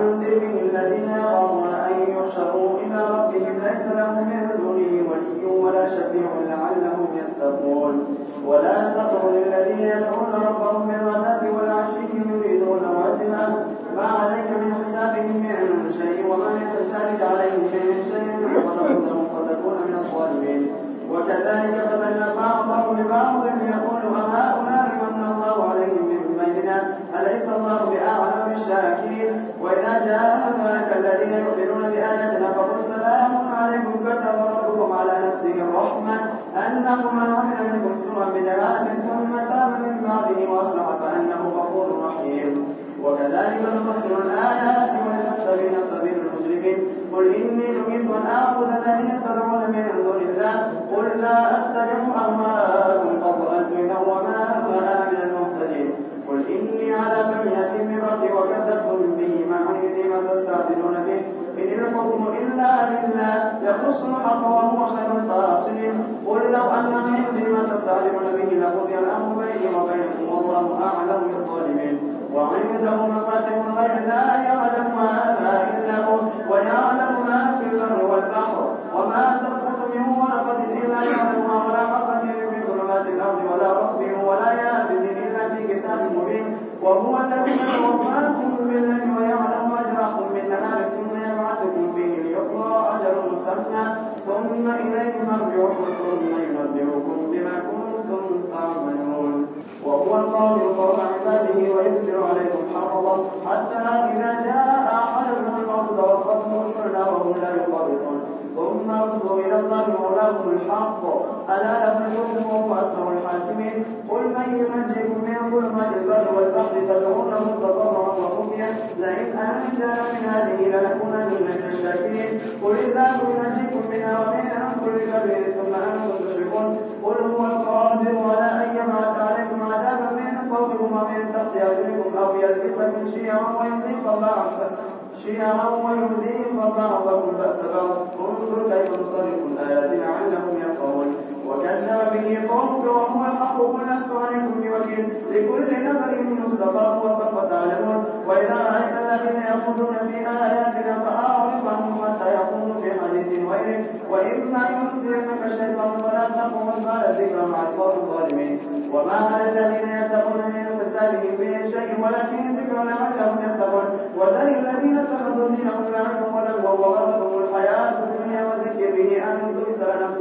وأنذر الذين يخافون أن يحشروا إلى ربهم ليس لهم من دونه ولي ولا شفيع لعلهم يتقون. ولا تطرد الذين يدعون ربهم بالغداة والعشي يريدون وجهه. ما عليك من حسابهم من شيء وما من حسابك عليهم من شيء فتردهم فتكون من الظالمين. وكذلك فتنا بعضهم ببعض ليقولوا أهؤلاء من الله عليهم من بيننا؟ أليس الله بأعلم بالشاكرين وإذا جاءك الذين يؤمنون بآياتنا فقل سلام عليكم كتب ربكم على نفسه الرحمة أنه من عمل منكم سوءا بجهالة ثم تاب من بعده وأصلح فأنه غفور رحيم. وكذلك نفسر الآيات ولتستبين سبيل المجرمين. قل إني نهيت أن أعبد الذين تدعون من دون الله. قل لا أتبع أهواءكم قد ضللت إذا وما أنا من المهتدين. يقص الحق وهو خير الفاصلين قل لو أن عندي ما تستعجلون به لقضي الأمر بيني وبينكم والله أعلم بالظالمين. وعنده مفاتح الغيب لا يعلمها إلا هو ويعلم ما في البر والبحر وما تسقط من ورقة إلا يعلمها ولا حبة في ظلمات الأرض ولا رطب ولا يابس إلا في كتاب مبين. وهو الذي مولاهم الحق. ألا له الحكم وهو أسرع الحاسمين. قل من ينجيكم من ظلمات البر والبحر تدعونه تضرعا وخفيا. لئن أنجانا من هذه لنكونن من الشاكرين. قل الله ينجيكم منها ومن كل كبر ثم أنتم تشركون. قل هو القادر على أن يبعث عليكم عذابا من فوقكم ومن تحت أرجلكم أو يلبسكم شيعا ويذيق بعض. شيعا ويذيق بعضكم بأس بعض انظر كيف نصرف الآيات لعلهم يفقهون. قل لست عليكم بوكيل لكل نبأ مستقر وسوف تعلمون وإذا رأيت الذين يخوضون في آياتنا فأعرض عنهم حتى يخوضوا في حديث غيره وإما ينسينك الشيطان فلا تقعد بعد الذكر مع القوم الظالمين وما على الذين يتقون من حسابهم من شيء ولكن ذكر لعلهم يتقون وذل الذين اتخذوا دينهم لعبا ولهوا وغرتهم الحياة الدنيا وذكر به أن تبصر نفس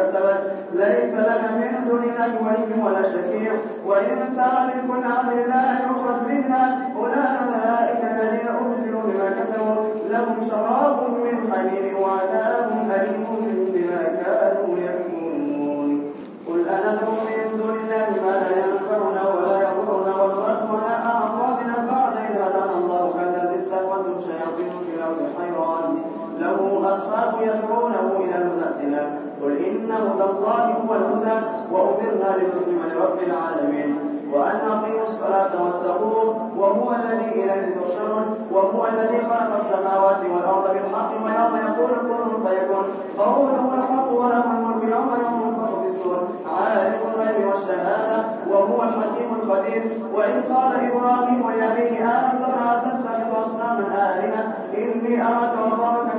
كسبت ليس لك من دون الله ولي ولا شفيع. وإن تعرف عدل لا يخرج منها أولئك الذين أرسلوا بما كسبوا. لهم شراب من حميم وعذاب أليم بما كانوا يكفرون. قل أندعو من دون الله ما لا ينفعنا ولا يضرنا ونرد على أعقابنا بعد إذ هدانا الله كالذي استهوته الشياطين في الأرض حيران. له أصحاب يدعونه إلى الهدى قل إن هدى الله هو الهدى وأمرنا لنسلم لرب العالمين. وأن أقيموا الصلاة واتقوه وهو الذي إليه تحشرون وهو الذي خلق السماوات والأرض بالحق ويوم يقول كن فيكون. قوله الحق وله الملك يوم ينفخ في الصور. عالم الغيب والشهادة وهو الحكيم الخبير وإذ قال إبراهيم لأبيه آزر أتتخذ أصناما آلهة؟ إني أراك وقومك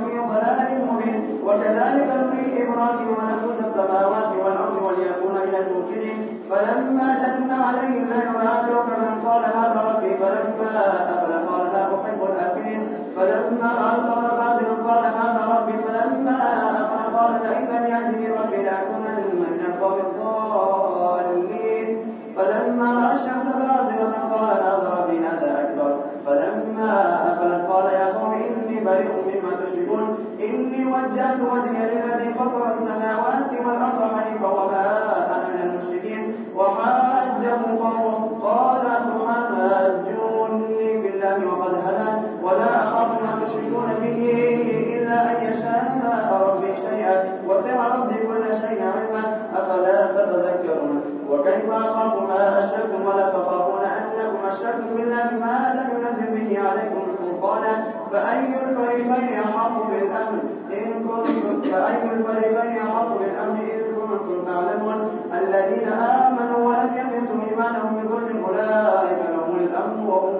وكذلك نري إبراهيم ملكوت السماوات والأرض وليكون من الموقنين. فلما جن عليه الليل رأى كمن قال هذا ربي فلما أفل قال لا أحب الآفلين فلما رأى القمر بازغا قال هذا ربي. فلما أفل قال لئن لم يهدني ربي لأكونن من القوم الضالين. فلما رأى الشمس مما تشركون إني وجهت وجهي للذي فطر السماوات والأرض حنيفا وما أنا من المشركين. وحاجه فأي الفريقين أحق بالأمن إن كنتم فأي الفريقين أحق بالأمن إن كنتم تعلمون الذين آمنوا ولم يلبسوا إيمانهم بظلم أولئك لهم الأمن وهم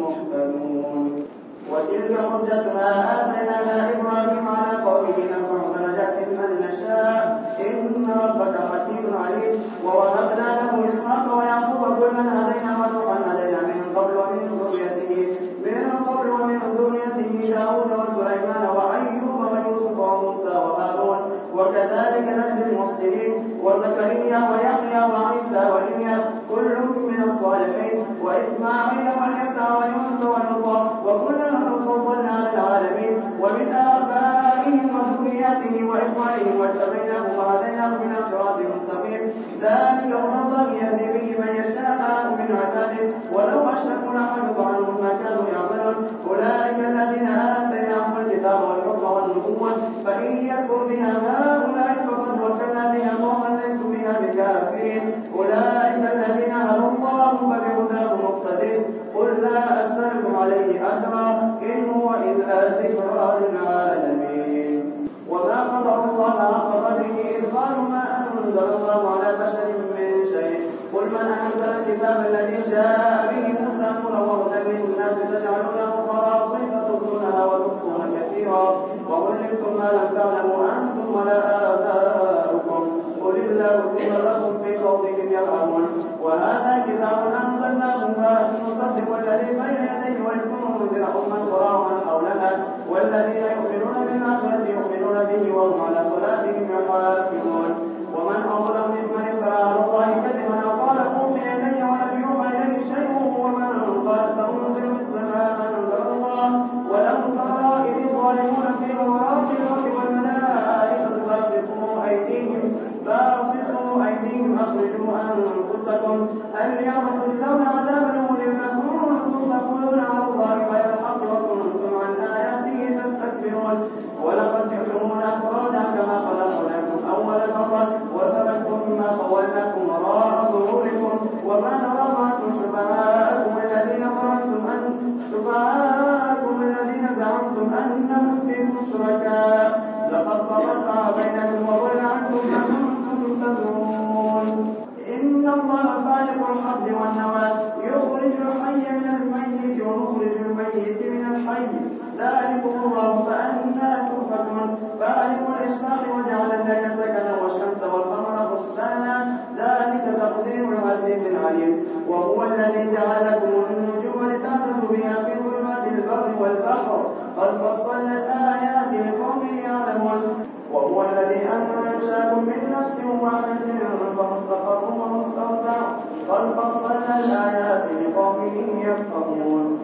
مهتدون. وتلك حجتنا آتيناها إبراهيم على قومه نرفع درجات من نشاء. إن ربك حكيم عليم. ووهبنا له إسحاق ويعقوب كلا هدينا ونوحا هدينا الكتاب الذي جاء به موسى نورا وهدى للناس تجعلونه قراطيس تبدونها وتخفون كثيرا. وعلمتم ما لم تعلموا أنتم ولا آباؤكم قل الله ثم لكم في خوضهم يلعبون وهذا كتاب أنزلناه مبارك مصدق الذي بين يديه ولتنذر أم القرى ومن حولها والذين يؤمنون بالآخرة يؤمنون به وهم على صلاتهم يحافظون ومن أظلم ممن افترى على الله كذبا أو قال أوحي إلي ولم يوحى إليه شيء ومن قال سأنزل مثل ما أنزل الله ولم ترى إذ الظالمون في غمرات الأرض والملائكة باسطوا أيديهم باسطوا أيديهم أخرجوا أنفسكم اليوم تجزون عذاب الهون بما كنتم تقولون على الله غير الحق وكنتم عن آياته تستكبرون ولقد جئتمونا فرادا كما خلقناكم مرة وتركتم ما خولناكم وراء ظهوركم وما نرى معكم شفعاءكم الذين ظننتم أن شفعاءكم الذين زعمتم أنهم فيكم شركاء لقد تقطع بينكم وضل عنكم ما كنتم تزعمون. إن الله فالق فالق الإشفاق وجعل الليل سكنا والشمس والقمر حسبانا ذلك تقدير العزيز العليم. وهو الذي جعل لكم النجوم لتهتدوا بها في ظلمات البر والبحر. قد فصلنا الآيات لقوم يعلمون. وهو الذي أنشأكم من نفس واحدة فمستقر ومستودع. قد فصلنا الآيات لقوم يفقهون.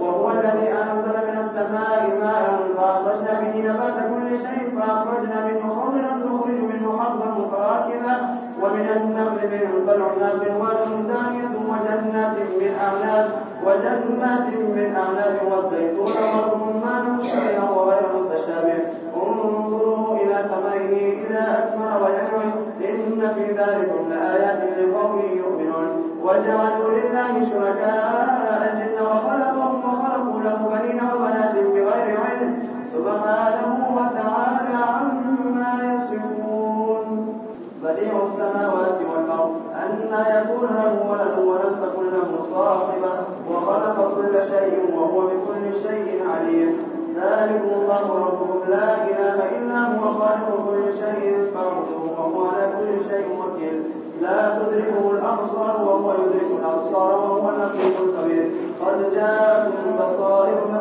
وهو الذي أنزل من السماء ماء فأخرجنا به نبات كل شيء فأخرجنا منه خضرا نخرج منه حبا متراكبا ومن النخل من طلعها قنوان دانية وجنات من أعناب وجنات من أعناب والزيتون والرمان مشتبها وغير متشابه. انظروا إلى ثمره إذا أثمر وينعم إن في ذلك لآيات لقوم يؤمنون. وجعلوا لله شركاء الجن وخلقهم وخلقوا له بنين وبنات بغير علم.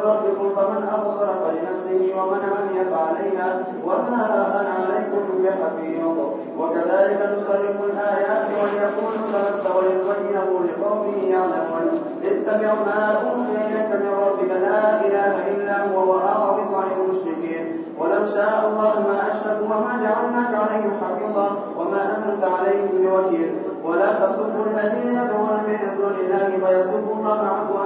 ربكم فمن أبصر فلنفسه ومن عمي فعليها وما أنا عليكم بحفيظ. وكذلك نصرف الآيات وليكونوا تمست ولنبينه لقوم يعلمون. اتبع ما أوحي إليك من ربك لا إله إلا هو وأعرض عن المشركين. ولو شاء الله ما أشركوا وما جعلناك عليهم حفيظا وما أنت عليهم بوكيل. ولا تسبوا الذين يدعون من دون الله فيسبوا الله عدوا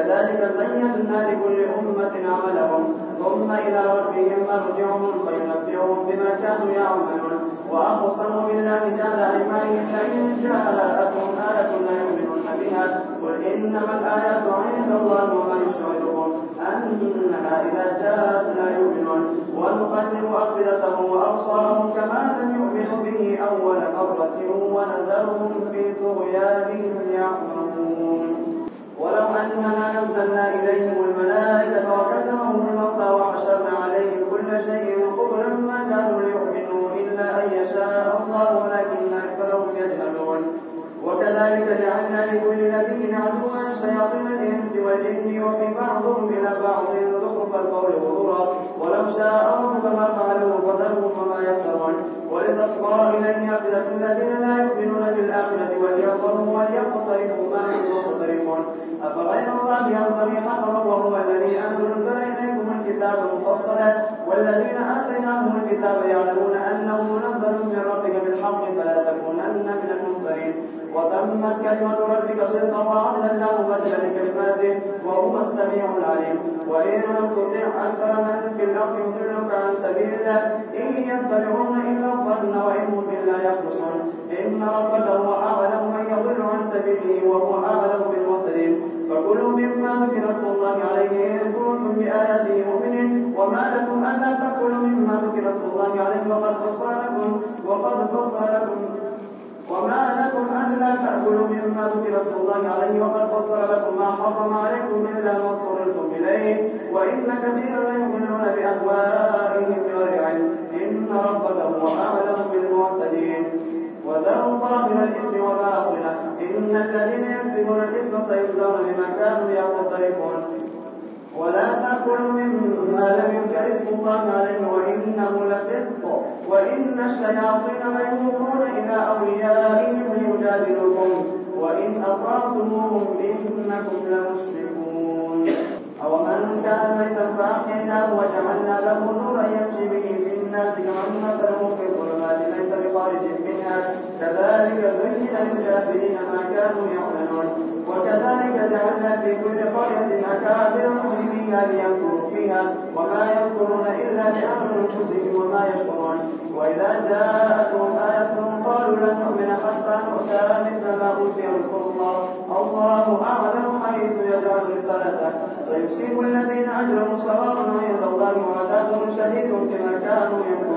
كذلك زينا لكل أمة عملهم ثم إلى ربهم مرجعهم فينبئهم بما كانوا يعملون. وأقسموا بالله جهد أيمانهم لئن جاءتهم آية لا يؤمنون بها. قل إنما الآيات عند الله وما يشعركم أنها إذا جاءت لا يؤمنون. ونقلب أفئدتهم وأبصارهم كما لم يؤمنوا به أول مرة ونذرهم في طغيانهم يعمهون ولو أننا نزلنا إليهم الملائكة وكذلك جعلنا لكل نبي عدوا شياطين الإنس والجن يوحي بعضهم إلى بعض زخرف القول غرورا ولو شاء ربك ما فعلوه فذرهم وما يفترون ولتصغى إليه أفئدة الذين لا يؤمنون بالآخرة ولينظروا وليقترفوا ما هم مقترفون أفغير الله يبتغي حكما وهو الذي أنزل إليكم الكتاب مفصلا والذين آتيناهم الكتاب يعلمون أنه منزل من ربك بالحق فلا تكونن من المنذرين وتمت كلمة ربك صدقا وعدلا لا مبدل لكلماته وهو السميع العليم وإن تطع أكثر من في الأرض يضلك عن سبيل الله إن يتبعون إلا الظن وإن هم يخرصون إن ربك هو أعلم من يضل عن سبيله وهو أعلم بالمهتدين. فكلوا مما ذكر اسم الله عليه إن كنتم بآياته مؤمنين. وما لكم ألا تأكلوا مما ذكر اسم الله عليه وقد فصل لكم وقد فصل لكم. وما لكم ألا تأكلوا مما ذكر اسم الله عليه وقد فصل لكم ما حرم عليكم إلا ما اضطررتم إليه. وإن كثيرا ليؤمنون بأهوائهم بغير علم. إن ربك هو أعلم بالمعتدين وذروا ظاهر الإثم وباطنه إن الذين يكسبون الإثم سيجزون بما كانوا يقترفون. ولا تأكلوا مما لم يذكر اسم الله عليه وإنه لفسق. وإن الشياطين ليوحون إلى أوليائهم ليجادلوكم. وإن أطعتموهم إنكم لمشركون. أو من كان ميتا فأحييناه وجعلنا له نورا يمشي به في الناس كمن مثله في الظلمات ليس بخارج. كذلك زين للكافرين ما كانوا يعملون. وكذلك جعلنا في كل قرية أكابر مجرميها ليمكروا فيها وما يمكرون إلا بأنفسهم وما يشعرون. وإذا جاءتهم آية قالوا لن نؤمن حتى نؤتى مثل ما أوتي رسول الله. الله أعلم حيث يجعل رسالته. سيصيب الذين أجرموا سواء عند الله وعذاب شديد بما كانوا ينكرون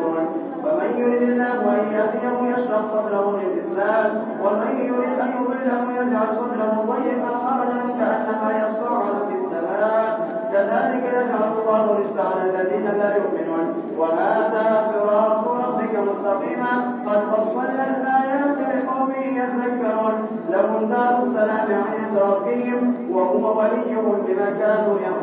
فمن يرد الله أن يهديه يشرح صدره للإسلام ومن يرد أن يضله يجعل صدره ضيقا حرجا كأنما يصعد في السماء. كذلك يجعل الله الرجس على الذين لا يؤمنون. وهذا صراط ربك مستقيما. قد فصلنا الآيات لقوم يذكرون. لهم دار السلام عند ربهم وهو وليهم بما كانوا يعملون.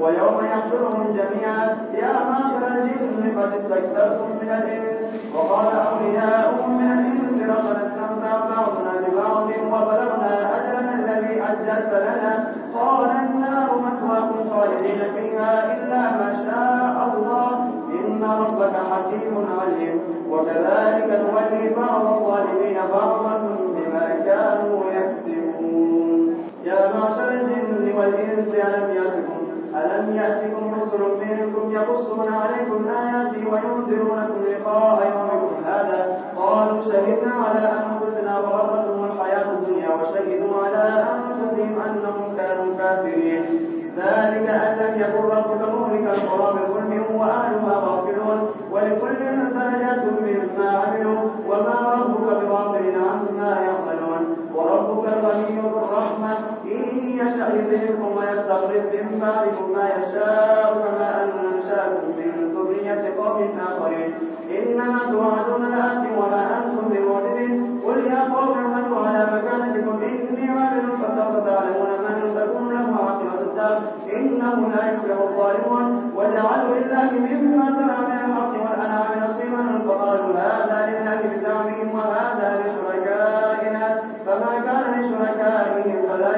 ويوم يحشرهم جميعا يا معشر الجن قد استكثرتم من الإنس وقال أولياؤهم من الإنس ربنا استمتع بعضنا ببعض وبلغنا أجلنا الذي أجلت لنا. قال النار مثواكم خالدين فيها إلا ما شاء الله. إن ربك حكيم عليم. وكذلك نولي بعض الظالمين بعضا بما كانوا يكسبون. يا معشر الجن والإنس ألم ألم يأتكم رسل منكم يقصون عليكم آياتي وينذرونكم لقاء يومكم هذا. قالوا شهدنا على أنفسنا وغرتهم الحياة الدنيا وشهدوا على أنفسهم أنهم كانوا كافرين. ذلك أن لم يكن ربك مهلك القرى بظلم وأهلها غافلون. ولكل درجات مما عملوا وما ربك بغافل عما يعملون. وربك الغني ذو الرحمة إن يشأ يذهبكم ويستغرب من بعدكم ما يشاء كما أنشأكم من ذرية قوم آخرين. إنما توعدون لآت وما أنتم بمعجزين. قل يا قوم اعملوا على مكانتكم. إني عامل فسوف تعلمون من تكون له عاقبة الدار. إنه لا يفلح الظالمون. وجعلوا لله مما زرع من الحق والأنعام نصيبا. فقالوا هذا لله بزعمهم وهذا لشركائنا فما كان لشركائهم فلا